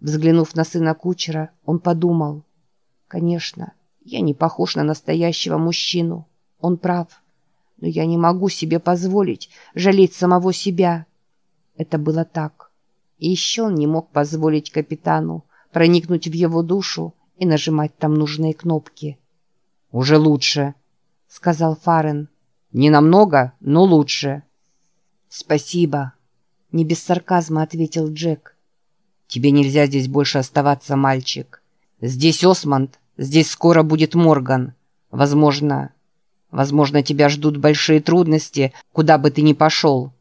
Взглянув на сына кучера, он подумал. «Конечно, я не похож на настоящего мужчину. Он прав. Но я не могу себе позволить жалеть самого себя». Это было так. И еще он не мог позволить капитану проникнуть в его душу и нажимать там нужные кнопки. «Уже лучше», — сказал Фарен. «Не намного, но лучше». «Спасибо», — не без сарказма ответил Джек. «Тебе нельзя здесь больше оставаться, мальчик. Здесь Осмонд, здесь скоро будет Морган. Возможно, возможно, тебя ждут большие трудности, куда бы ты ни пошел.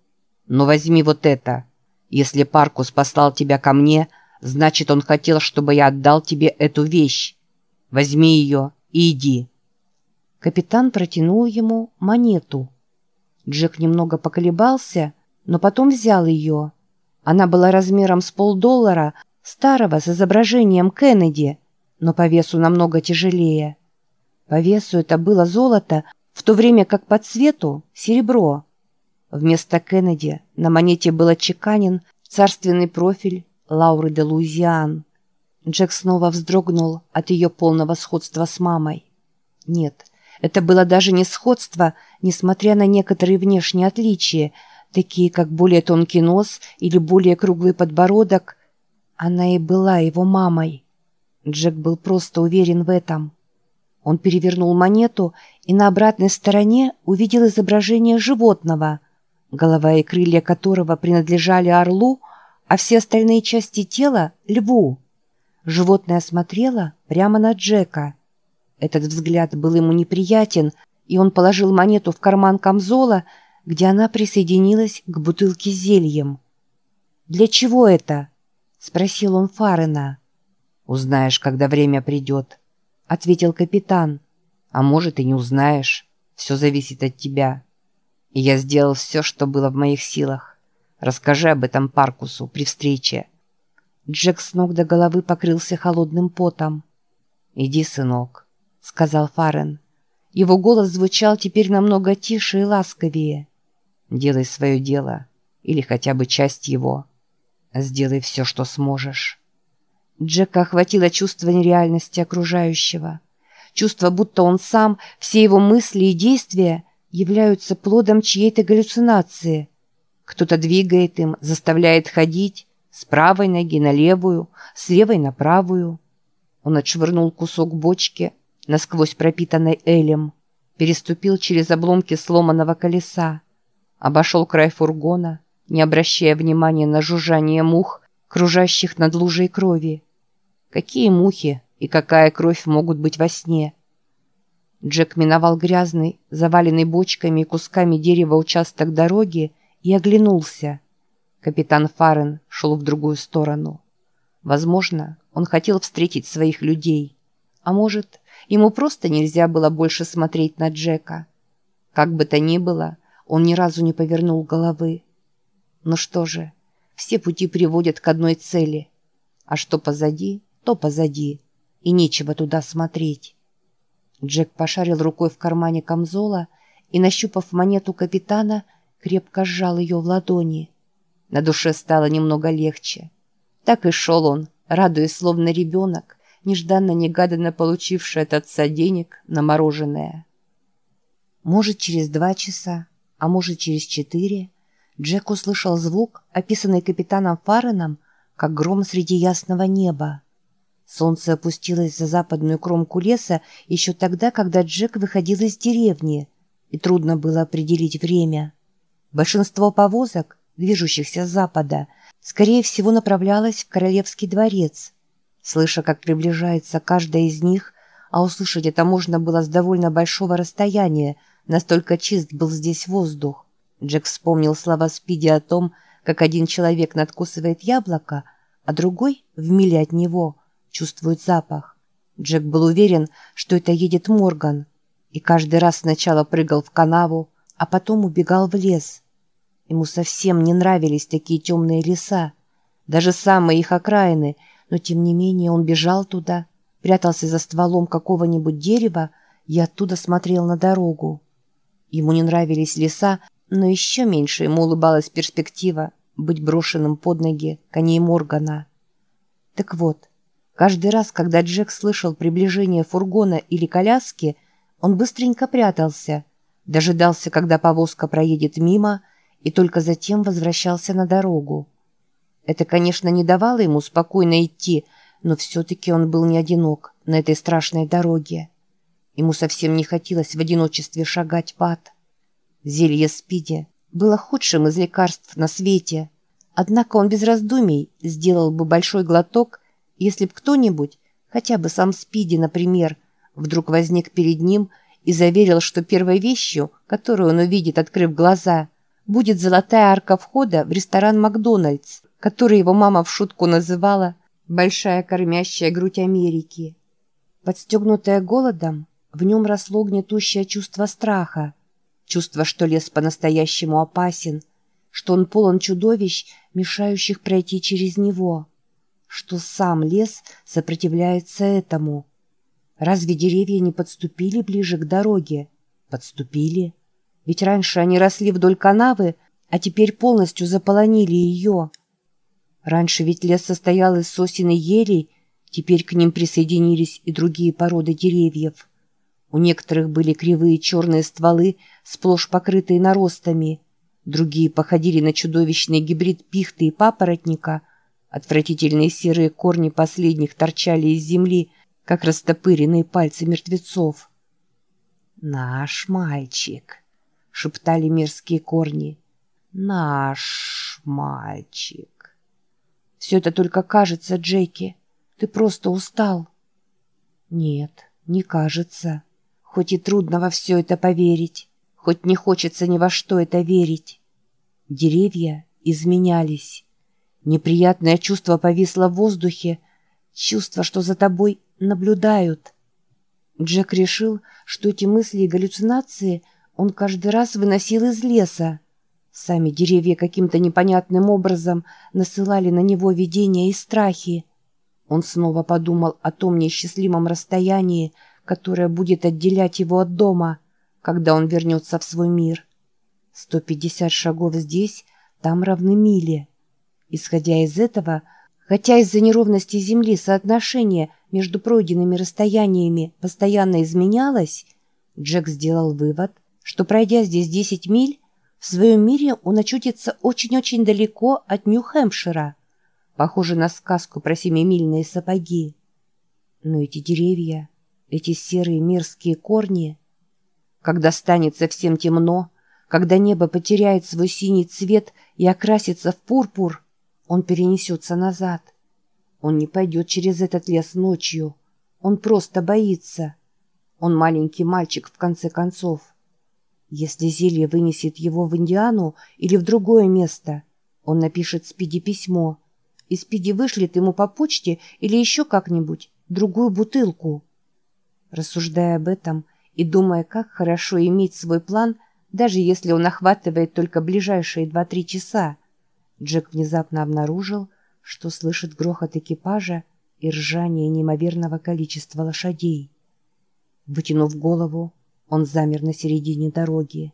Но возьми вот это. Если Паркус послал тебя ко мне, значит, он хотел, чтобы я отдал тебе эту вещь. Возьми ее и иди». Капитан протянул ему монету. Джек немного поколебался, но потом взял ее. Она была размером с полдоллара, старого с изображением Кеннеди, но по весу намного тяжелее. По весу это было золото, в то время как по цвету — серебро. Вместо Кеннеди на монете был отчеканен царственный профиль Лауры де Луизиан. Джек снова вздрогнул от ее полного сходства с мамой. Нет, это было даже не сходство, несмотря на некоторые внешние отличия, такие как более тонкий нос или более круглый подбородок. Она и была его мамой. Джек был просто уверен в этом. Он перевернул монету и на обратной стороне увидел изображение животного, голова и крылья которого принадлежали орлу, а все остальные части тела — льву. Животное смотрело прямо на Джека — этот взгляд был ему неприятен, и он положил монету в карман камзола, где она присоединилась к бутылке с зельем. «Для чего это?» — спросил он Фарена. «Узнаешь, когда время придет», — ответил капитан. «А может, и не узнаешь. Все зависит от тебя. И я сделал все, что было в моих силах. Расскажи об этом Паркусу при встрече». Джек с ног до головы покрылся холодным потом. «Иди, сынок, сказал Фарен. Его голос звучал теперь намного тише и ласковее. «Делай свое дело, или хотя бы часть его. Сделай все, что сможешь». Джека охватило чувство нереальности окружающего. Чувство, будто он сам, все его мысли и действия являются плодом чьей-то галлюцинации. Кто-то двигает им, заставляет ходить с правой ноги на левую, с левой на правую. Он отшвырнул кусок бочки, насквозь пропитанной элем, переступил через обломки сломанного колеса, обошел край фургона, не обращая внимания на жужжание мух, кружащих над лужей крови. Какие мухи и какая кровь могут быть во сне? Джек миновал грязный, заваленный бочками и кусками дерева участок дороги и оглянулся. Капитан Фарен шел в другую сторону. Возможно, он хотел встретить своих людей. А может, Ему просто нельзя было больше смотреть на Джека. Как бы то ни было, он ни разу не повернул головы. Ну что же, все пути приводят к одной цели. А что позади, то позади, и нечего туда смотреть. Джек пошарил рукой в кармане камзола и, нащупав монету капитана, крепко сжал ее в ладони. На душе стало немного легче. Так и шел он, радуясь, словно ребенок, нежданно-негаданно получивший от отца денег на мороженое. Может, через два часа, а может, через четыре, Джек услышал звук, описанный капитаном Фареном, как гром среди ясного неба. Солнце опустилось за западную кромку леса еще тогда, когда Джек выходил из деревни, и трудно было определить время. Большинство повозок, движущихся с запада, скорее всего направлялось в Королевский дворец, слыша, как приближается каждая из них, а услышать это можно было с довольно большого расстояния, настолько чист был здесь воздух. Джек вспомнил слова Спиди о том, как один человек надкусывает яблоко, а другой, в миле от него, чувствует запах. Джек был уверен, что это едет Морган, и каждый раз сначала прыгал в канаву, а потом убегал в лес. Ему совсем не нравились такие темные леса, даже самые их окраины — но тем не менее он бежал туда, прятался за стволом какого-нибудь дерева и оттуда смотрел на дорогу. Ему не нравились леса, но еще меньше ему улыбалась перспектива быть брошенным под ноги коней Моргана. Так вот, каждый раз, когда Джек слышал приближение фургона или коляски, он быстренько прятался, дожидался, когда повозка проедет мимо, и только затем возвращался на дорогу. Это, конечно, не давало ему спокойно идти, но все-таки он был не одинок на этой страшной дороге. Ему совсем не хотелось в одиночестве шагать ад. Зелье Спиди было худшим из лекарств на свете, однако он без раздумий сделал бы большой глоток, если б кто-нибудь, хотя бы сам Спиди, например, вдруг возник перед ним и заверил, что первой вещью, которую он увидит, открыв глаза, будет золотая арка входа в ресторан «Макдональдс», который его мама в шутку называла «большая кормящая грудь Америки». Подстегнутая голодом, в нем росло гнетущее чувство страха, чувство, что лес по-настоящему опасен, что он полон чудовищ, мешающих пройти через него, что сам лес сопротивляется этому. Разве деревья не подступили ближе к дороге? Подступили. Ведь раньше они росли вдоль канавы, а теперь полностью заполонили ее. Раньше ведь лес состоял из сосен и елей, теперь к ним присоединились и другие породы деревьев. У некоторых были кривые черные стволы, сплошь покрытые наростами. Другие походили на чудовищный гибрид пихты и папоротника. Отвратительные серые корни последних торчали из земли, как растопыренные пальцы мертвецов. «Наш мальчик», — шептали мерзкие корни. «Наш мальчик». Все это только кажется, Джеки. Ты просто устал. Нет, не кажется. Хоть и трудно во все это поверить, хоть не хочется ни во что это верить. Деревья изменялись. Неприятное чувство повисло в воздухе, чувство, что за тобой наблюдают. Джек решил, что эти мысли и галлюцинации он каждый раз выносил из леса. Сами деревья каким-то непонятным образом насылали на него видения и страхи. Он снова подумал о том несчастливом расстоянии, которое будет отделять его от дома, когда он вернется в свой мир. 150 шагов здесь, там равны миле. Исходя из этого, хотя из-за неровности Земли соотношение между пройденными расстояниями постоянно изменялось, Джек сделал вывод, что пройдя здесь 10 миль, в своем мире он очутится очень-очень далеко от Нью-Хэмпшира, похоже на сказку про семимильные сапоги. Но эти деревья, эти серые мерзкие корни... Когда станет совсем темно, когда небо потеряет свой синий цвет и окрасится в пурпур, он перенесется назад. Он не пойдет через этот лес ночью. Он просто боится. Он маленький мальчик, в конце концов. Если зелье вынесет его в Индиану или в другое место, он напишет Спиди письмо, и Спиди вышлет ему по почте или еще как-нибудь другую бутылку. Рассуждая об этом и думая, как хорошо иметь свой план, даже если он охватывает только ближайшие два-три часа, Джек внезапно обнаружил, что слышит грохот экипажа и ржание неимоверного количества лошадей. Вытянув голову, он замер на середине дороги.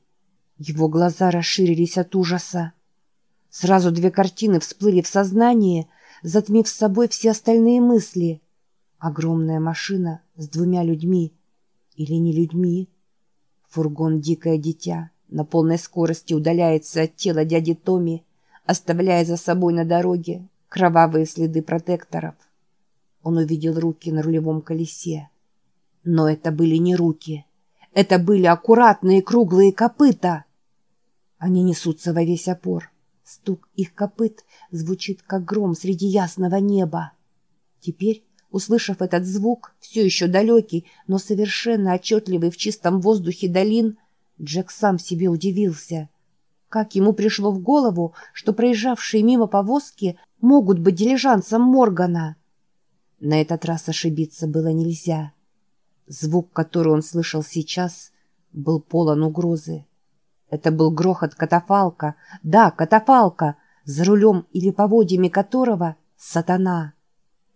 Его глаза расширились от ужаса. Сразу две картины всплыли в сознание, затмив с собой все остальные мысли. Огромная машина с двумя людьми. Или не людьми. Фургон «Дикое дитя» на полной скорости удаляется от тела дяди Томи, оставляя за собой на дороге кровавые следы протекторов. Он увидел руки на рулевом колесе. Но это были не руки — это были аккуратные круглые копыта. Они несутся во весь опор. Стук их копыт звучит, как гром среди ясного неба. Теперь, услышав этот звук, все еще далекий, но совершенно отчетливый в чистом воздухе долин, Джек сам себе удивился. Как ему пришло в голову, что проезжавшие мимо повозки могут быть дилижансом Моргана? На этот раз ошибиться было нельзя. Звук, который он слышал сейчас, был полон угрозы. Это был грохот катафалка, да, катафалка, за рулем или поводьями которого сатана —